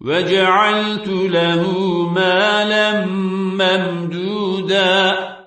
وجعلت له مالا ممدودا.